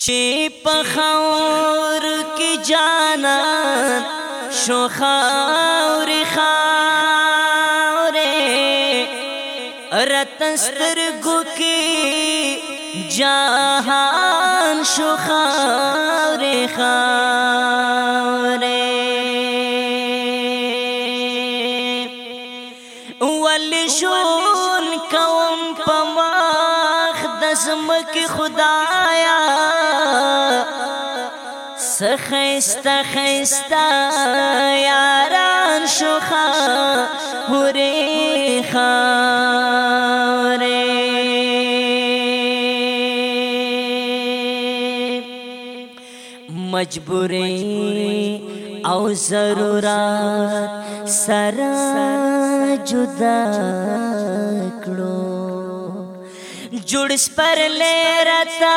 چی پخور کی جانا شوخاور خاورے۔ رتستر گو کی جہان شوخاور خاورے۔ ولی شون کوم پماخ دزمک خدایا۔ سخیستا خیستا یاران شخا ہوری خارے۔ مجبوری او ضرورات سرا جدا کړو جوړ سپر لرتا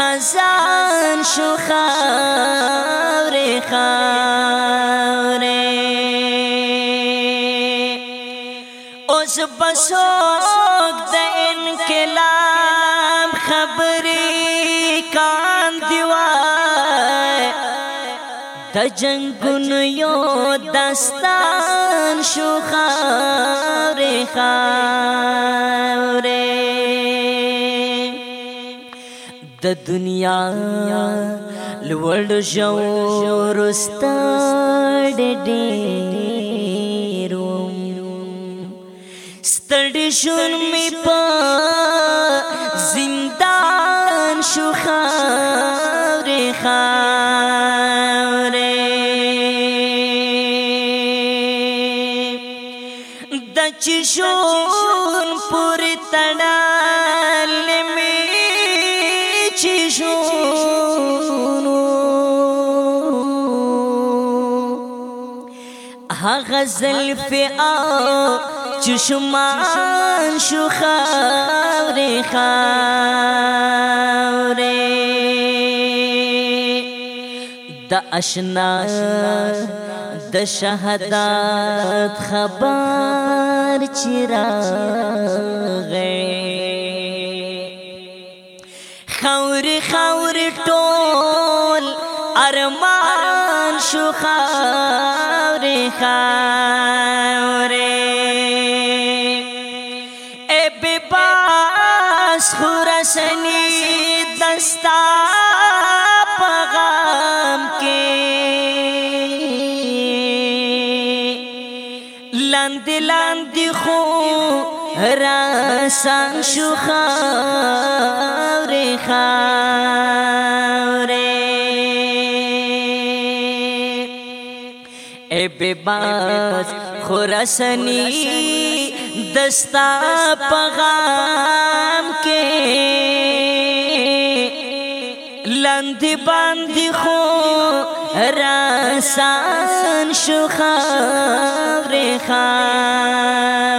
خزان شو خاور خاور اوس بسوک د انقلاب خبرې کان دیوای د جنگون یو دستان شو خاور خاور د دنیا لوړ جو رستړ ډېرو ستړ شون می په زندان شو خاور خاور د چشون پر تړل می غزل فی چشمان شو خاور خاور. د اشنا د شهادت خبر چراغ. خور خور ټول ارمان شو خور خور اے بے باس خورسنی دستا پغا لاند لاند خو راسان شو خاور خاور اے بے باس خورسنی دستا پغام کے لند باندی خو راسان شو خان